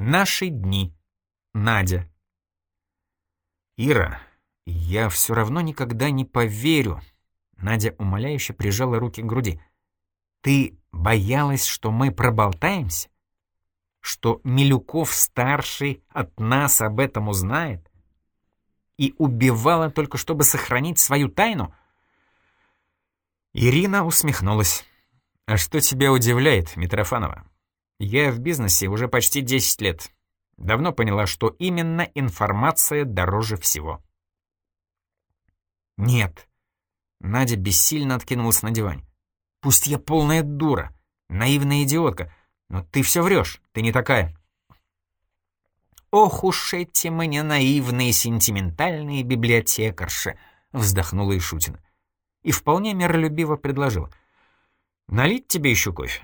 Наши дни. Надя. Ира, я все равно никогда не поверю. Надя умоляюще прижала руки к груди. Ты боялась, что мы проболтаемся? Что Милюков-старший от нас об этом узнает? И убивала только, чтобы сохранить свою тайну? Ирина усмехнулась. «А что тебя удивляет, Митрофанова? Я в бизнесе уже почти 10 лет. Давно поняла, что именно информация дороже всего». «Нет». Надя бессильно откинулась на диване. «Пусть я полная дура, наивная идиотка, но ты все врешь, ты не такая». «Ох уж эти мне наивные сентиментальные библиотекарши!» — вздохнула Ишутина. И вполне миролюбиво предложила. Налить тебе еще кофе?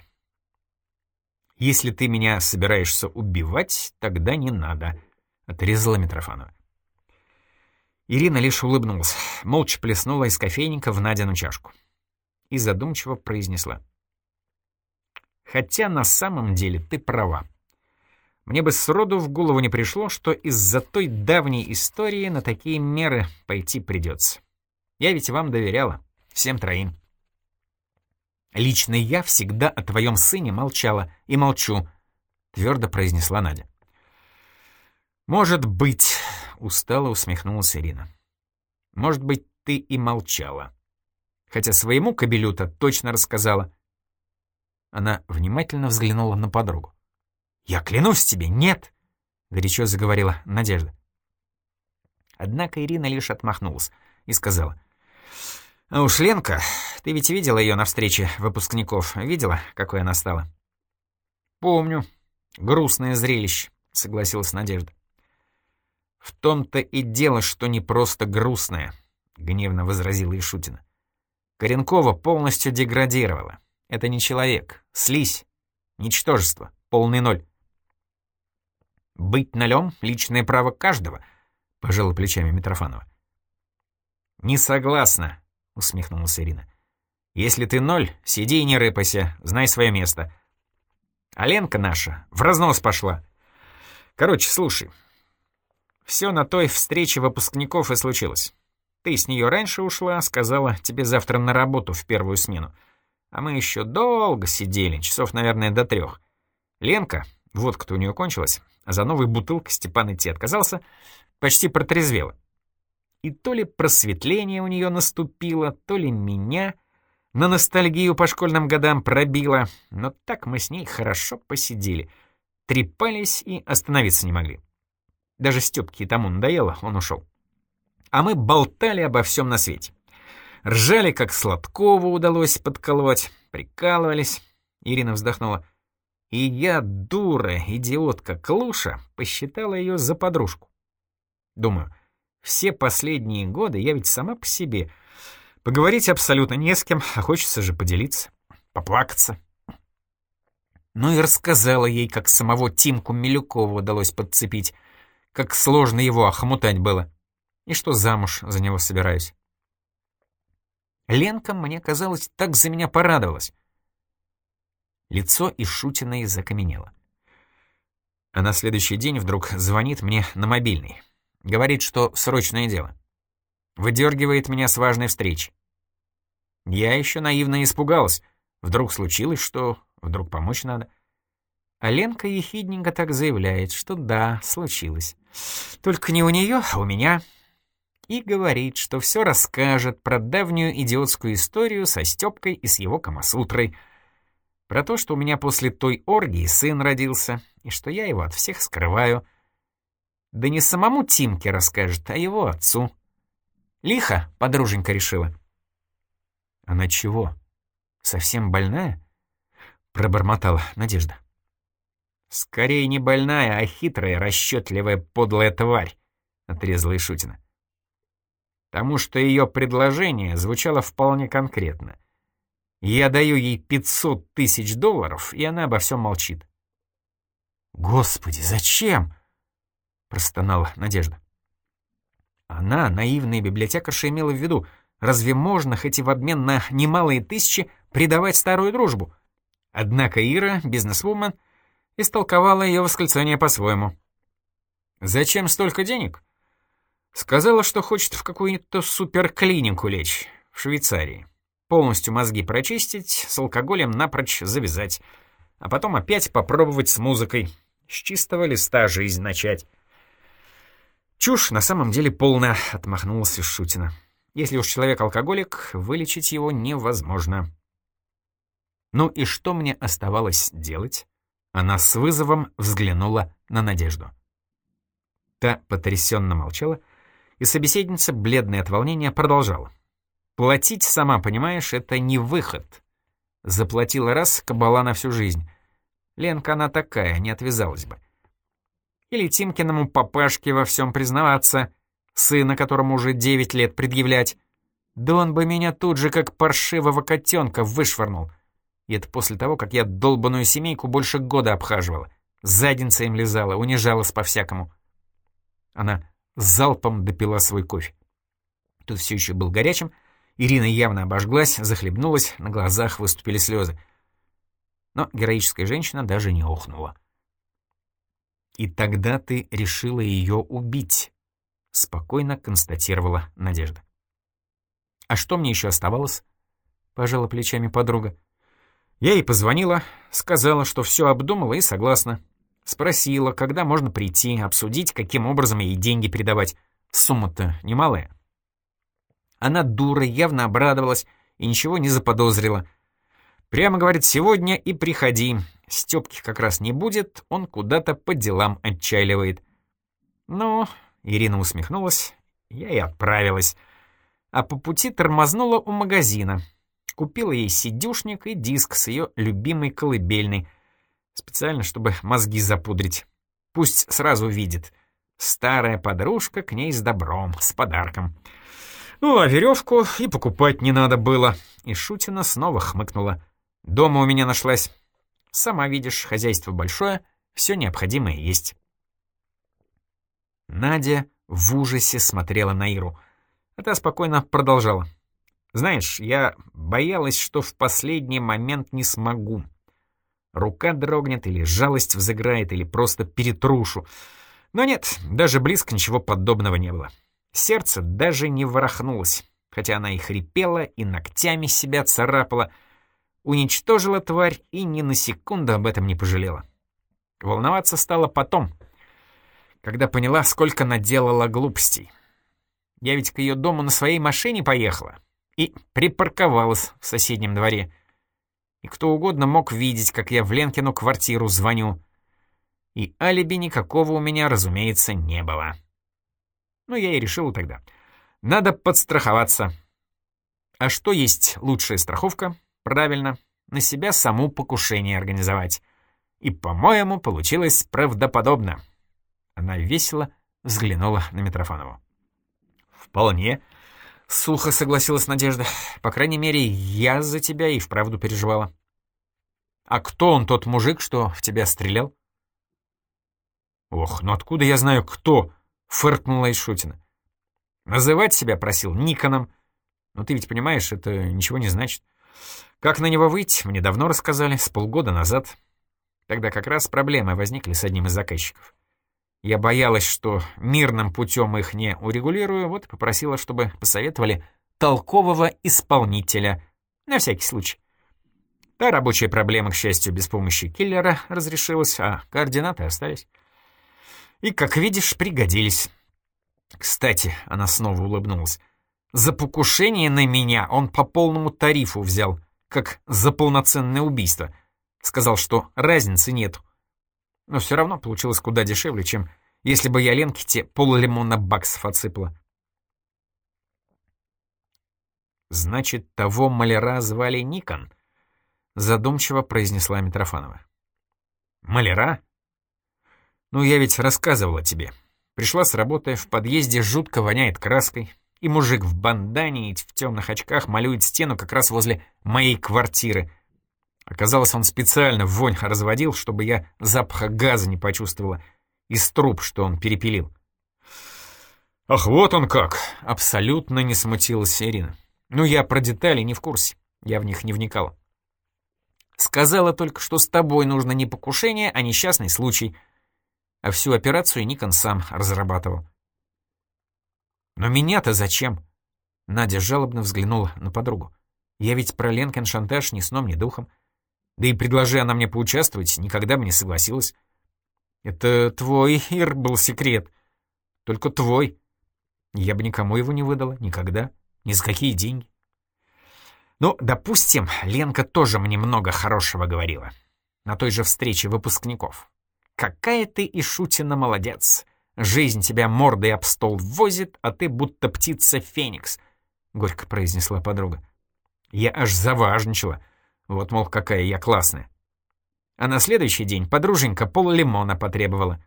Если ты меня собираешься убивать, тогда не надо, — отрезала Митрофанова. Ирина лишь улыбнулась, молча плеснула из кофейника в Надину чашку и задумчиво произнесла. «Хотя на самом деле ты права. Мне бы сроду в голову не пришло, что из-за той давней истории на такие меры пойти придется. Я ведь вам доверяла, всем троим». «Лично я всегда о твоем сыне молчала и молчу», — твердо произнесла Надя. «Может быть», — устало усмехнулась Ирина. «Может быть, ты и молчала. Хотя своему кобелю-то точно рассказала». Она внимательно взглянула на подругу. «Я клянусь тебе, нет!» — горячо заговорила Надежда. Однако Ирина лишь отмахнулась и сказала. А уж Ленка, ты ведь видела ее на встрече выпускников? Видела, какой она стала? Помню. Грустное зрелище, согласилась Надежда. В том-то и дело, что не просто грустное, гневно возразила Ишутина. Коренкова полностью деградировала. Это не человек, слизь, ничтожество, полный ноль. «Быть нолем — личное право каждого», — пожала плечами Митрофанова. «Не согласна», — усмехнулась Ирина. «Если ты ноль, сиди и не рыпайся, знай свое место. А Ленка наша в разнос пошла. Короче, слушай. Все на той встрече выпускников и случилось. Ты с нее раньше ушла, сказала, тебе завтра на работу в первую смену. А мы еще долго сидели, часов, наверное, до трех. Ленка, вот кто у нее кончилась, а за новой бутылкой Степан идти отказался, почти протрезвела. И то ли просветление у нее наступило, то ли меня на ностальгию по школьным годам пробило, но так мы с ней хорошо посидели, трепались и остановиться не могли. Даже Степке тому надоело, он ушел. А мы болтали обо всем на свете. Ржали, как Сладкову удалось подколоть, прикалывались. Ирина вздохнула. И я, дура, идиотка Клуша, посчитала ее за подружку. Думаю, все последние годы я ведь сама по себе. Поговорить абсолютно не с кем, а хочется же поделиться, поплакаться. Ну и рассказала ей, как самого Тимку Милюкова удалось подцепить, как сложно его охмутать было, и что замуж за него собираюсь. Ленка, мне казалось, так за меня порадовалась. Лицо Ишутиной закаменело. А на следующий день вдруг звонит мне на мобильный. Говорит, что срочное дело. Выдергивает меня с важной встречи. Я еще наивно испугалась. Вдруг случилось, что вдруг помочь надо. А Ленка ехидненько так заявляет, что да, случилось. Только не у нее, а у меня. И говорит, что все расскажет про давнюю идиотскую историю со Степкой и с его Камасутрой. Про то, что у меня после той оргии сын родился, и что я его от всех скрываю — да не самому Тимке расскажет, а его отцу. Лихо, подруженька решила. Она чего? Совсем больная? Пробормотала Надежда. Скорее не больная, а хитрая, расчетливая, подлая тварь, отрезала Ишутина. Потому что ее предложение звучало вполне конкретно. Я даю ей 500 тысяч долларов, и она обо всем молчит. «Господи, зачем?» Простонала Надежда. Она, наивная библиотекарша, имела в виду, разве можно, хоть и в обмен на немалые тысячи, предавать старую дружбу? Однако Ира, бизнесвумен, Истолковала ее восклицание по-своему. «Зачем столько денег?» Сказала, что хочет в какую-то суперклинику лечь в Швейцарии. Полностью мозги прочистить, с алкоголем напрочь завязать. А потом опять попробовать с музыкой. С чистого листа жизнь начать. Чушь на самом деле полная, отмахнулась Шутина. Если уж человек алкоголик, вылечить его невозможно. Ну и что мне оставалось делать? Она с вызовом взглянула на Надежду. Та потрясенно молчала, и собеседница, бледная от волнения, продолжала. «Платить, сама понимаешь, это не выход. Заплатила раз, кабала на всю жизнь. Ленка она такая, не отвязалась бы. Или Тимкиному папашке во всем признаваться, сына которому уже девять лет предъявлять. Да он бы меня тут же, как паршивого котенка, вышвырнул. И это после того, как я долбаную семейку больше года обхаживала. Задница им лизала, унижалась по-всякому. Она залпом допила свой кофе. Тут все еще был горячим. Ирина явно обожглась, захлебнулась, на глазах выступили слезы. Но героическая женщина даже не охнула. «И тогда ты решила ее убить», — спокойно констатировала Надежда. «А что мне еще оставалось?» — пожала плечами подруга. Я ей позвонила, сказала, что все обдумала и согласна. Спросила, когда можно прийти, обсудить, каким образом ей деньги передавать. Сумма-то немалая. Она дура, явно обрадовалась и ничего не заподозрила. Прямо говорит, сегодня и приходи. Стёпки как раз не будет, он куда-то по делам отчаливает. Ну, Ирина усмехнулась, я и отправилась. А по пути тормознула у магазина. Купила ей сидюшник и диск с ее любимой колыбельной. Специально, чтобы мозги запудрить. Пусть сразу видит. Старая подружка к ней с добром, с подарком. Ну, а веревку и покупать не надо было. И Шутина снова хмыкнула. Дома у меня нашлась. Сама видишь, хозяйство большое, все необходимое есть. Надя в ужасе смотрела на Иру. А та спокойно продолжала. «Знаешь, я боялась, что в последний момент не смогу. Рука дрогнет, или жалость взыграет, или просто перетрушу. Но нет, даже близко ничего подобного не было. Сердце даже не ворохнулось, хотя она и хрипела, и ногтями себя царапала — уничтожила тварь и ни на секунду об этом не пожалела. Волноваться стала потом, когда поняла, сколько наделала глупостей. Я ведь к ее дому на своей машине поехала и припарковалась в соседнем дворе. И кто угодно мог видеть, как я в Ленкину квартиру звоню. И алиби никакого у меня, разумеется, не было. Ну, я и решила тогда. Надо подстраховаться. А что есть лучшая страховка? Правильно, на себя саму покушение организовать. И, по-моему, получилось правдоподобно. Она весело взглянула на Митрофанову. «Вполне», — сухо согласилась Надежда. «По крайней мере, я за тебя и вправду переживала». «А кто он, тот мужик, что в тебя стрелял?» «Ох, ну откуда я знаю, кто?» — фыркнула Ишутина. «Называть себя просил Никоном. Но ты ведь понимаешь, это ничего не значит. Как на него выйти, мне давно рассказали, с полгода назад. Тогда как раз проблемы возникли с одним из заказчиков. Я боялась, что мирным путем их не урегулирую, вот попросила, чтобы посоветовали толкового исполнителя, на всякий случай. Та рабочая проблема, к счастью, без помощи киллера разрешилась, а координаты остались. И, как видишь, пригодились. Кстати, она снова улыбнулась. За покушение на меня он по полному тарифу взял как за полноценное убийство. Сказал, что разницы нет. Но все равно получилось куда дешевле, чем если бы я Ленке те поллимона баксов отсыпала. «Значит, того маляра звали Никон?» — задумчиво произнесла Митрофанова. «Маляра? Ну, я ведь рассказывала тебе. Пришла с работы, в подъезде жутко воняет краской, и мужик в бандане и в темных очках малюет стену как раз возле моей квартиры. Оказалось, он специально вонь разводил, чтобы я запаха газа не почувствовала, из труб, что он перепилил. «Ах, вот он как!» — абсолютно не смутилась Ирина. «Ну, я про детали не в курсе, я в них не вникала». Сказала только, что с тобой нужно не покушение, а несчастный случай. А всю операцию Никон сам разрабатывал. Но меня-то зачем? Надя жалобно взглянула на подругу. Я ведь про Ленкин шантаж ни сном, ни духом. Да и предложи она мне поучаствовать, никогда бы не согласилась. Это твой, Ир, был секрет. Только твой. Я бы никому его не выдала, никогда. Ни за какие деньги. Ну, допустим, Ленка тоже мне много хорошего говорила. На той же встрече выпускников. Какая ты и Шутина молодец. Жизнь тебя мордой об стол возит, а ты будто птица Феникс, — горько произнесла подруга. Я аж заважничала. Вот, мол, какая я классная. А на следующий день подруженька пол лимона потребовала.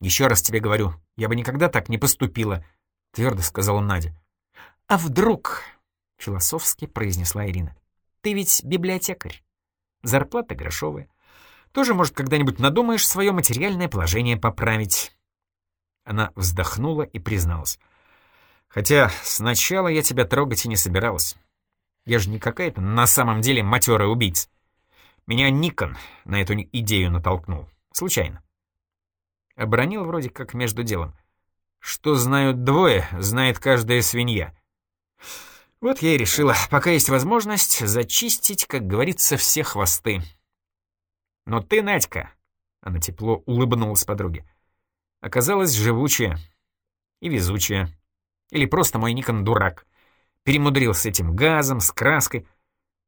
«Еще раз тебе говорю, я бы никогда так не поступила», — твердо сказала Надя. «А вдруг?» — философски произнесла Ирина. «Ты ведь библиотекарь. Зарплата грошовая. Тоже, может, когда-нибудь надумаешь свое материальное положение поправить». Она вздохнула и призналась. «Хотя сначала я тебя трогать и не собиралась. Я же не какая-то на самом деле матерая убийца. Меня Никон на эту идею натолкнул. Случайно. Обронил вроде как между делом. Что знают двое, знает каждая свинья. Вот я и решила, пока есть возможность, зачистить, как говорится, все хвосты. Но ты, Надька, она тепло улыбнулась подруге, оказалась живучая и везучая. Или просто мой Никон дурак. Перемудрил с этим газом, с краской.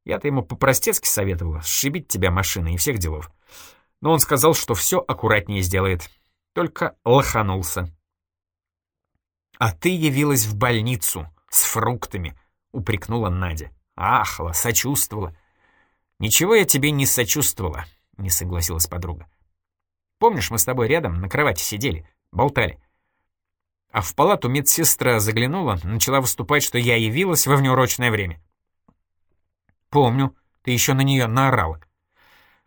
Я-то ему по-простецки советовала, сшибить тебя машиной и всех делов. Но он сказал, что все аккуратнее сделает. Только лоханулся. «А ты явилась в больницу с фруктами», — упрекнула Надя. Ахла, сочувствовала. «Ничего я тебе не сочувствовала», — не согласилась подруга. «Помнишь, мы с тобой рядом на кровати сидели, болтали? А в палату медсестра заглянула, начала выступать, что я явилась во внеурочное время. «Помню, ты еще на нее наорала».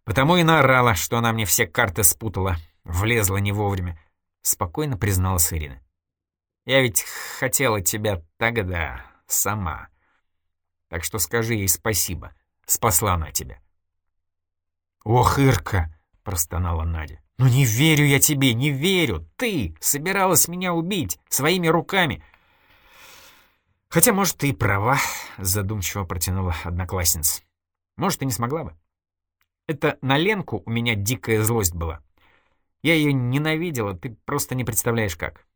«Потому и наорала, что она мне все карты спутала, влезла не вовремя», — спокойно призналась Ирина. «Я ведь хотела тебя тогда сама. Так что скажи ей спасибо, спасла она тебя». «Ох, Ирка!» — простонала Надя. «Ну не верю я тебе, не верю! Ты собиралась меня убить своими руками!» «Хотя, может, ты и права», — задумчиво протянула одноклассница. «Может, и не смогла бы. Это на Ленку у меня дикая злость была. Я ее ненавидела, ты просто не представляешь как.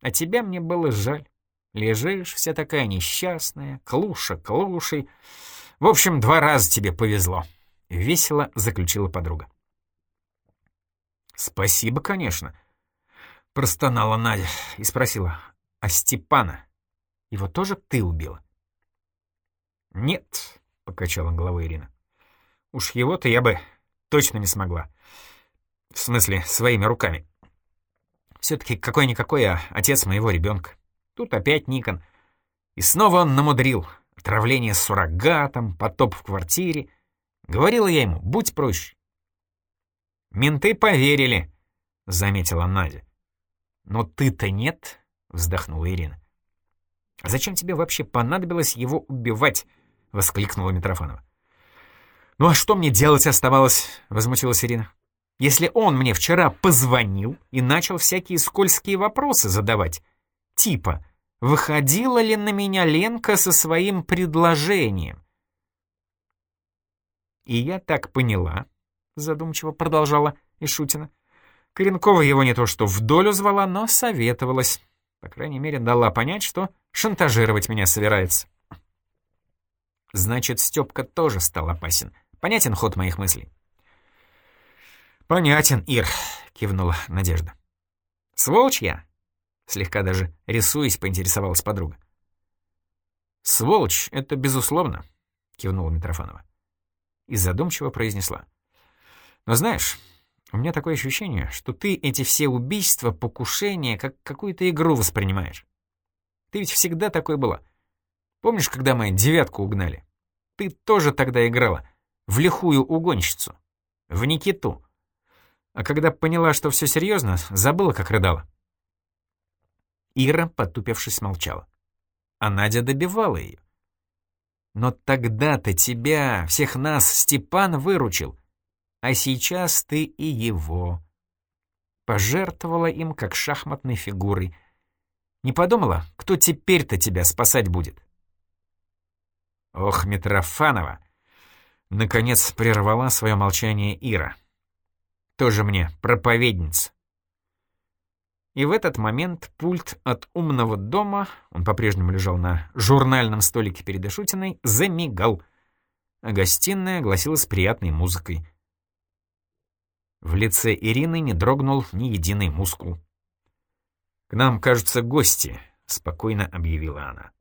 А тебя мне было жаль. Лежишь вся такая несчастная, клуша клушей. В общем, два раза тебе повезло», — весело заключила подруга. «Спасибо, конечно», — простонала Надя и спросила, «А Степана? Его тоже ты убила?» «Нет», — покачала головой Ирина. «Уж его-то я бы точно не смогла. В смысле, своими руками. Все-таки какой-никакой, а отец моего ребенка. Тут опять Никон. И снова он намудрил. Отравление суррогатом, потоп в квартире. Говорила я ему, будь проще. «Менты поверили», — заметила Надя. «Но ты-то нет», — вздохнула Ирина. «А зачем тебе вообще понадобилось его убивать?» — воскликнула Митрофанова. «Ну а что мне делать оставалось?» — возмутилась Ирина. «Если он мне вчера позвонил и начал всякие скользкие вопросы задавать, типа, выходила ли на меня Ленка со своим предложением?» И я так поняла, — задумчиво продолжала Ишутина. Коренкова его не то что в долю звала, но советовалась. По крайней мере, дала понять, что шантажировать меня собирается. Значит, Степка тоже стал опасен. Понятен ход моих мыслей? «Понятен, Ир», — кивнула Надежда. «Сволочь я?» — слегка даже рисуясь, поинтересовалась подруга. «Сволочь — это безусловно», — кивнула Митрофанова. И задумчиво произнесла. Но знаешь, у меня такое ощущение, что ты эти все убийства, покушения, как какую-то игру воспринимаешь. Ты ведь всегда такой была. Помнишь, когда мы девятку угнали? Ты тоже тогда играла в лихую угонщицу, в Никиту. А когда поняла, что все серьезно, забыла, как рыдала. Ира, потупившись, молчала. А Надя добивала ее. Но тогда-то тебя, всех нас, Степан выручил, а сейчас ты и его. Пожертвовала им, как шахматной фигурой. Не подумала, кто теперь-то тебя спасать будет? Ох, Митрофанова! Наконец прервала свое молчание Ира. Тоже мне проповедница. И в этот момент пульт от умного дома, он по-прежнему лежал на журнальном столике перед Ашутиной, замигал, а гостиная огласилась приятной музыкой. В лице Ирины не дрогнул ни единый мускул. «К нам, кажется, гости», — спокойно объявила она.